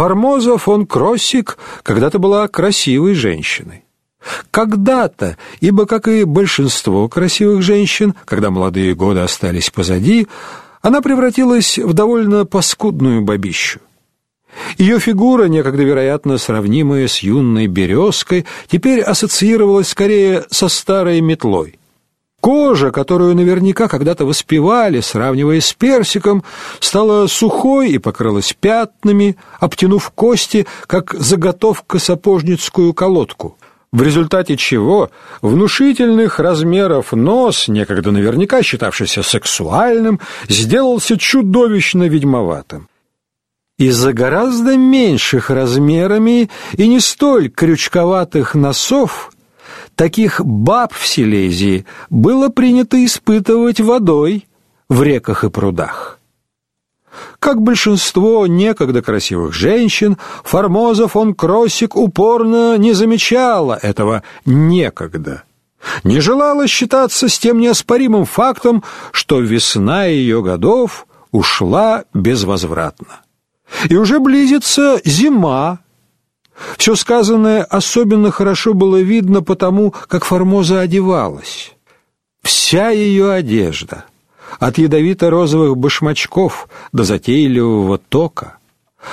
Формоза фон Кроссик когда-то была красивой женщиной. Когда-то, ибо, как и большинство красивых женщин, когда молодые годы остались позади, она превратилась в довольно паскудную бабищу. Ее фигура, некогда, вероятно, сравнимая с юной березкой, теперь ассоциировалась скорее со старой метлой. Кожа, которую наверняка когда-то воспевали, сравнивая с персиком, стала сухой и покрылась пятнами, обтянув кости, как заготовка сапожницкую колодку в результате чего внушительных размеров нос, некогда наверняка считавшийся сексуальным, сделался чудовищно ведьмоватым. Из-за гораздо меньших размерами и не столь крючковатых носов таких баб в Силезии было принято испытывать водой в реках и прудах. Как большинство некогда красивых женщин, Формоза фон Кроссик упорно не замечала этого некогда. Не желала считаться с тем неоспоримым фактом, что весна ее годов ушла безвозвратно. И уже близится зима. Все сказанное особенно хорошо было видно потому, как Формоза одевалась. Вся ее одежда, от ядовито-розовых башмачков до затейливого тока,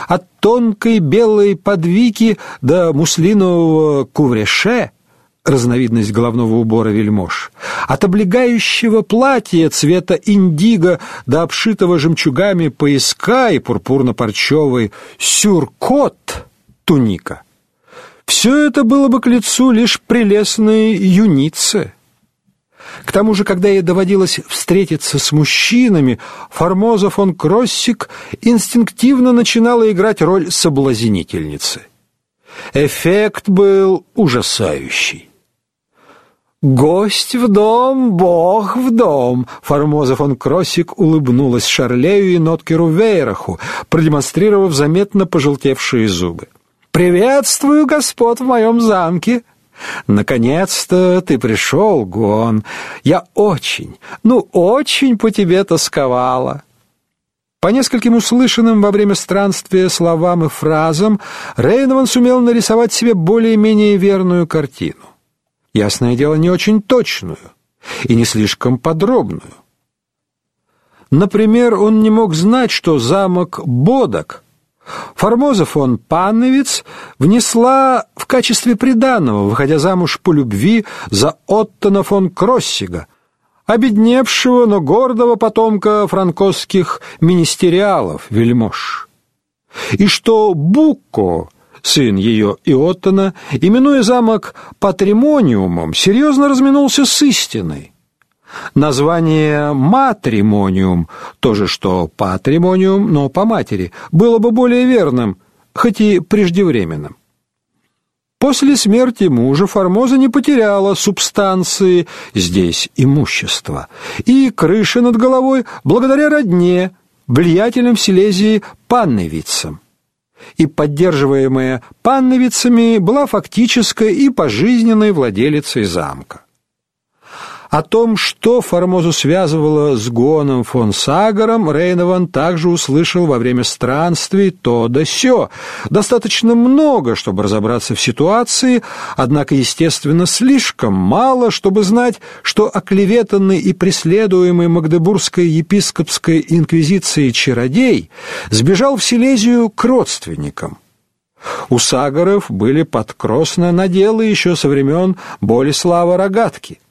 от тонкой белой подвики до муслинового кувреше, разновидность головного убора вельмож, от облегающего платья цвета индиго до обшитого жемчугами пояска и пурпурно-парчевой сюркот туника. Все это было бы к лицу лишь прелестной юнице, к тому же, когда ей доводилось встретиться с мужчинами, Формоза фон Кроссик инстинктивно начинала играть роль соблазнительницы. Эффект был ужасающий. «Гость в дом, бог в дом!» Формоза фон Кроссик улыбнулась Шарлею и Ноткеру Вейраху, продемонстрировав заметно пожелтевшие зубы. «Приветствую господ в моем замке!» Наконец-то ты пришел, Гон. Я очень, ну очень по тебе тосковала. По нескольким услышанным во время странствия словам и фразам Рейнован сумел нарисовать себе более-менее верную картину. Ясное дело, не очень точную и не слишком подробную. Например, он не мог знать, что замок Бодок Формоза фон Панновиц внесла в качестве приданого, выходя замуж по любви за Оттона фон Кроссига, обедневшего, но гордого потомка франкосских министериалов, вельмож. И что Букко, сын ее и Оттона, именуя замок патримониумом, серьезно разминулся с истиной. Название «матримониум», то же что «патримониум», но по матери, было бы более верным, хоть и преждевременным. После смерти мужа Формоза не потеряла субстанции, здесь имущества, и крыши над головой благодаря родне, влиятельным в Силезии панновицам. И поддерживаемая панновицами была фактической и пожизненной владелицей замка. О том, что Формозу связывало с Гоном фон Сагаром, Рейнован также услышал во время странствий то да сё. Достаточно много, чтобы разобраться в ситуации, однако, естественно, слишком мало, чтобы знать, что оклеветанный и преследуемый Магдебургской епископской инквизицией чародей сбежал в Силезию к родственникам. У Сагаров были подкросно наделы еще со времен Болеслава Рогатки –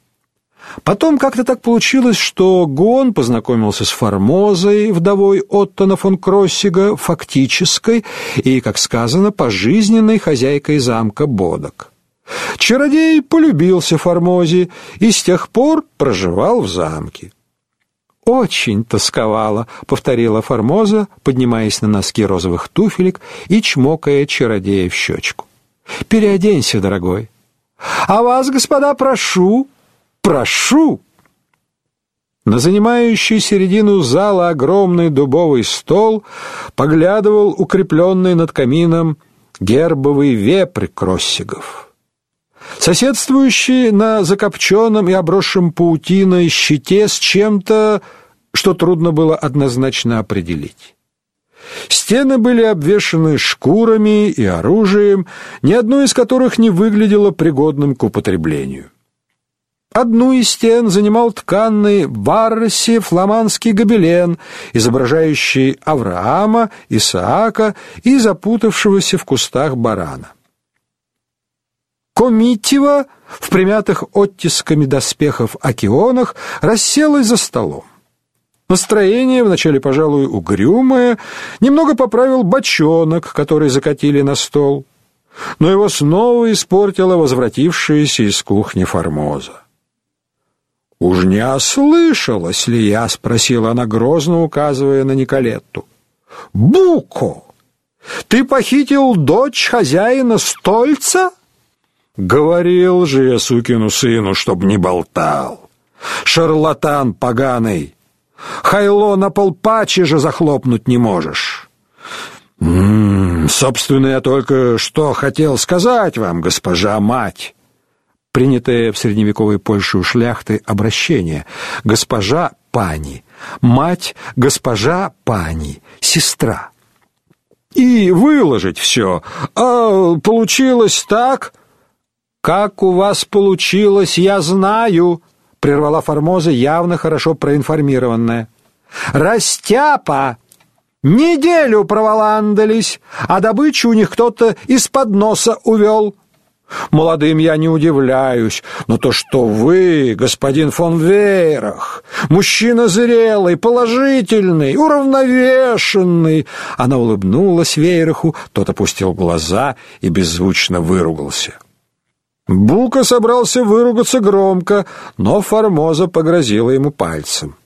Потом как-то так получилось, что Гон познакомился с Формозой, вдовой Оттона фон Кроссига, фактической и, как сказано, пожизненной хозяйкой замка Бодок. Чародей полюбился Формозе и с тех пор проживал в замке. «Очень тосковала», — повторила Формоза, поднимаясь на носки розовых туфелек и чмокая чародея в щечку. «Переоденься, дорогой». «А вас, господа, прошу», Прошу!» На занимающий середину зала огромный дубовый стол поглядывал укрепленный над камином гербовый вепрь кроссигов. Соседствующий на закопченном и обросшем паутиной щите с чем-то, что трудно было однозначно определить. Стены были обвешаны шкурами и оружием, ни одно из которых не выглядело пригодным к употреблению. Одну из стен занимал тканный варси фламандский гобелен, изображающий Авраама, Исаака и запутавшегося в кустах барана. Комитива в примятых оттисками доспехов акионах расселась за столом. Настроение, вначале, пожалуй, угрюмое, немного поправил бочонок, который закатили на стол, но его снова испортила возвратившаяся из кухни Формоза. «Уж не ослышалась ли я?» — спросила она грозно, указывая на Николетту. «Буко, ты похитил дочь хозяина Стольца?» «Говорил же я сукину сыну, чтоб не болтал. Шарлатан поганый, хайло на полпачи же захлопнуть не можешь». «М -м, собственно, я только что хотел сказать вам, госпожа мать» принятое в средневековой Польше у шляхты обращение «госпожа пани», «мать госпожа пани», «сестра». И выложить все. А получилось так? Как у вас получилось, я знаю, прервала Формоза, явно хорошо проинформированная. Растяпа! Неделю проволандались, а добычу у них кто-то из-под носа увел. Молодым я не удивляюсь, но то, что вы, господин фон Вейрах, мужчина зрелый, положительный, уравновешенный, она улыбнулась Вейраху, тот опустил глаза и беззвучно выругался. Бука собрался выругаться громко, но Формоза погрозила ему пальцем.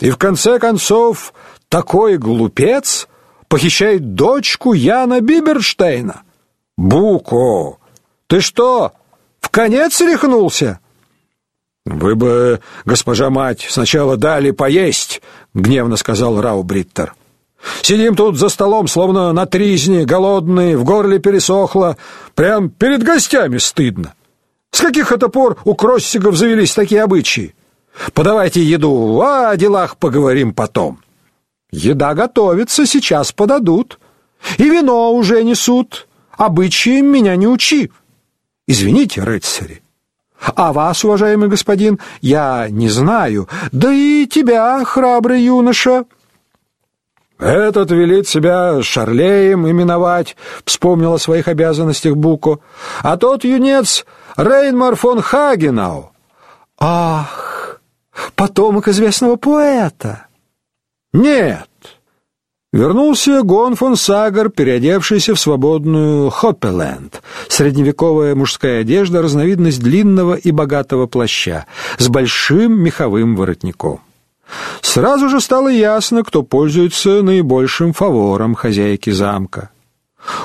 И в конце концов, такой глупец похищает дочку Яна Биберштейна. Буко, ты что, в конец рехнулся? Вы бы, госпожа мать, сначала дали поесть, гневно сказал Рау Бриттер. Сидим тут за столом, словно на тризне, голодные, в горле пересохло, прям перед гостями стыдно. С каких это пор у кроссигов завелись такие обычаи? Подавайте еду, а о делах поговорим потом. Еда готовится, сейчас подадут. И вино уже несут. Обычаям меня не учи. Извините, рыцари. А вас, уважаемый господин, я не знаю, да и тебя, храбрый юноша. Этот велит себя Шарлеем именовать, вспомнил о своих обязанностях Буко. А тот юнец Рейнмар фон Хагенау. Ах, потомок известного поэта. Нет, Вернулся Гон фон Сагар, переодевшийся в свободную хоппеленд, средневековая мужская одежда, разновидность длинного и богатого плаща, с большим меховым воротником. Сразу же стало ясно, кто пользуется наибольшим фавором хозяйки замка.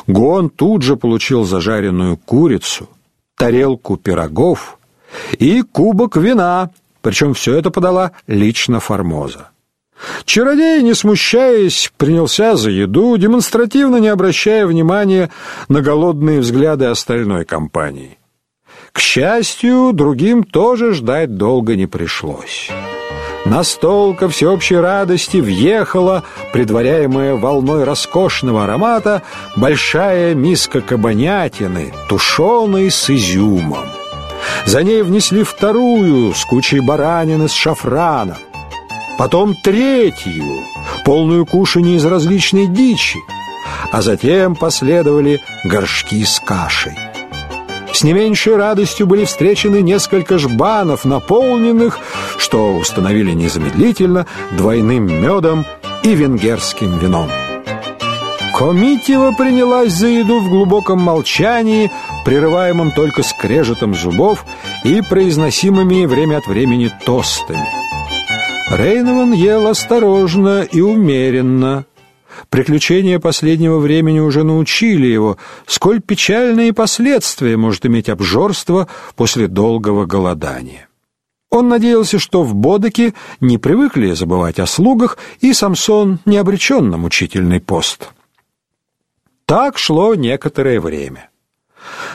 Гон тут же получил зажаренную курицу, тарелку пирогов и кубок вина, причем все это подала лично Формоза. Чародей, не смущаясь, принялся за еду, демонстративно не обращая внимания на голодные взгляды остальной компании. К счастью, другим тоже ждать долго не пришлось. На стол ко всеобщей радости въехала, предваряемая волной роскошного аромата, большая миска кабанятины, тушеной с изюмом. За ней внесли вторую с кучей баранины с шафраном потом третью, полную кушанье из различной дичи, а затем последовали горшки с кашей. С не меньшей радостью были встречены несколько жбанов, наполненных, что установили незамедлительно, двойным медом и венгерским вином. Комитева принялась за еду в глубоком молчании, прерываемом только скрежетом зубов и произносимыми время от времени тостами. Рейнован ел осторожно и умеренно. Приключения последнего времени уже научили его, сколь печальные последствия может иметь обжорство после долгого голодания. Он надеялся, что в Бодоке не привыкли забывать о слугах, и Самсон не обречен на мучительный пост. Так шло некоторое время.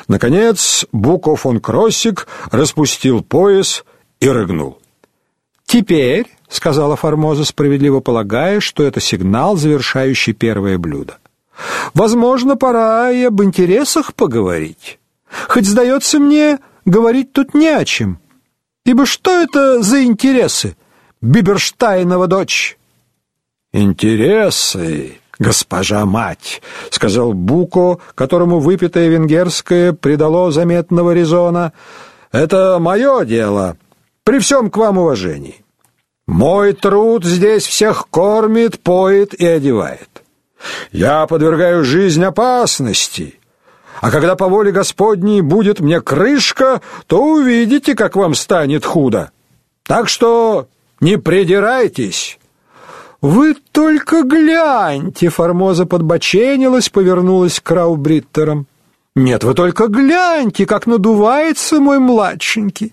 Наконец Буко фон Кроссик распустил пояс и рыгнул. «Теперь», — сказала Формоза, справедливо полагая, что это сигнал, завершающий первое блюдо, «возможно, пора и об интересах поговорить. Хоть, сдается мне, говорить тут не о чем. Ибо что это за интересы, Биберштайнова дочь?» «Интересы, госпожа мать», — сказал Буко, которому выпитое венгерское придало заметного резона, — «это мое дело» при всем к вам уважении. Мой труд здесь всех кормит, поет и одевает. Я подвергаю жизнь опасности, а когда по воле Господней будет мне крышка, то увидите, как вам станет худо. Так что не придирайтесь». «Вы только гляньте!» — Формоза подбоченилась, повернулась к Раубриттерам. «Нет, вы только гляньте, как надувается мой младшенький!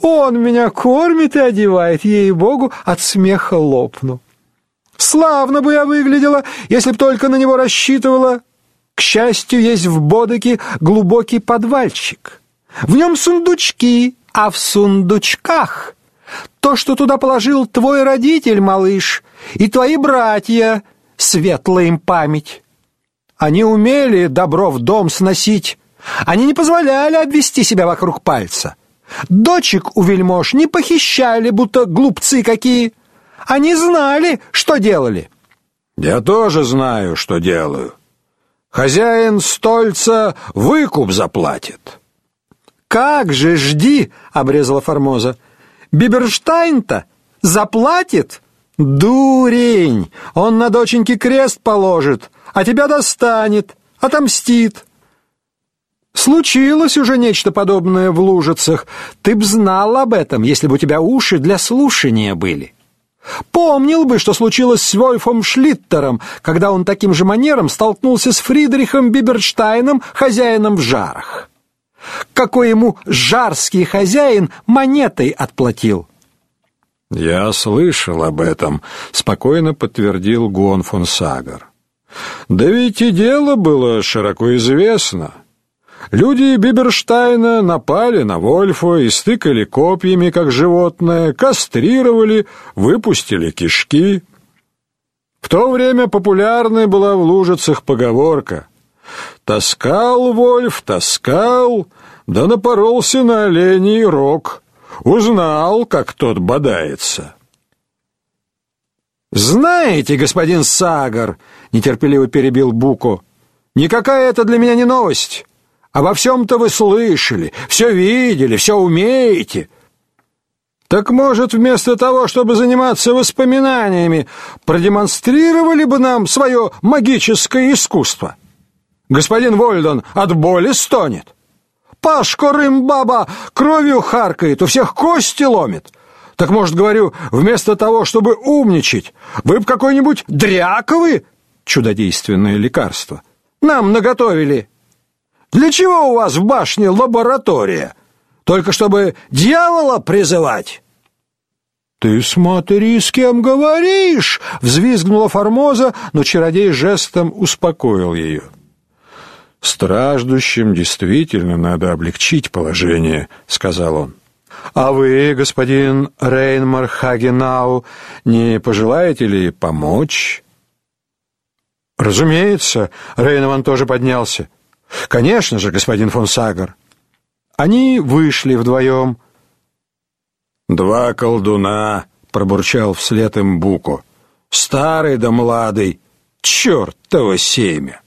Он меня кормит и одевает, ей-богу, от смеха лопну. Славно бы я выглядела, если б только на него рассчитывала. К счастью, есть в Бодоке глубокий подвальчик. В нем сундучки, а в сундучках то, что туда положил твой родитель, малыш, и твои братья, светлая им память. Они умели добро в дом сносить. Они не позволяли обвести себя вокруг пальца. Дочек у вельмож не похищали, будто глупцы какие. Они знали, что делали. Я тоже знаю, что делаю. Хозяин стольца выкуп заплатит. Как же жди, обрезала Формоза. Биберштайн-то заплатит? Дурень! Он на доченьке крест положит, а тебя достанет, отомстит. Случилось уже нечто подобное в Лужицах. Ты б знал об этом, если бы у тебя уши для слушания были. Помнил бы, что случилось с Вольфом Шлиттером, когда он таким же манером столкнулся с Фридрихом Биберштайном, хозяином в жарах. Какой ему жарский хозяин монетой отплатил. Я слышал об этом, спокойно подтвердил Гон фон Сагар. Да ведь и дело было широко известно. Люди Биберштайна напали на Вольфа и стыкали копьями, как животное, кастрировали, выпустили кишки. В то время популярной была в Лужицах поговорка «Таскал Вольф, таскал, да напоролся на оленей рог, узнал, как тот бодается». «Знаете, господин Сагар», — нетерпеливо перебил Буко, — «никакая это для меня не новость». Обо всем-то вы слышали, все видели, все умеете. Так, может, вместо того, чтобы заниматься воспоминаниями, продемонстрировали бы нам свое магическое искусство? Господин Вольдон от боли стонет. Пашко Рымбаба кровью харкает, у всех кости ломит. Так, может, говорю, вместо того, чтобы умничать, вы б какой-нибудь дряковый чудодейственное лекарство нам наготовили. Для чего у вас в башне лаборатория? Только чтобы дьявола призывать?» «Ты смотри, с кем говоришь!» — взвизгнула Формоза, но чародей жестом успокоил ее. «Страждущим действительно надо облегчить положение», — сказал он. «А вы, господин Рейнмар Хагенау, не пожелаете ли помочь?» «Разумеется», — Рейнован тоже поднялся. Конечно же, господин фон Сагар. Они вышли вдвоем. Два колдуна, пробурчал вслед им Буко. Старый да младый, чертово семя.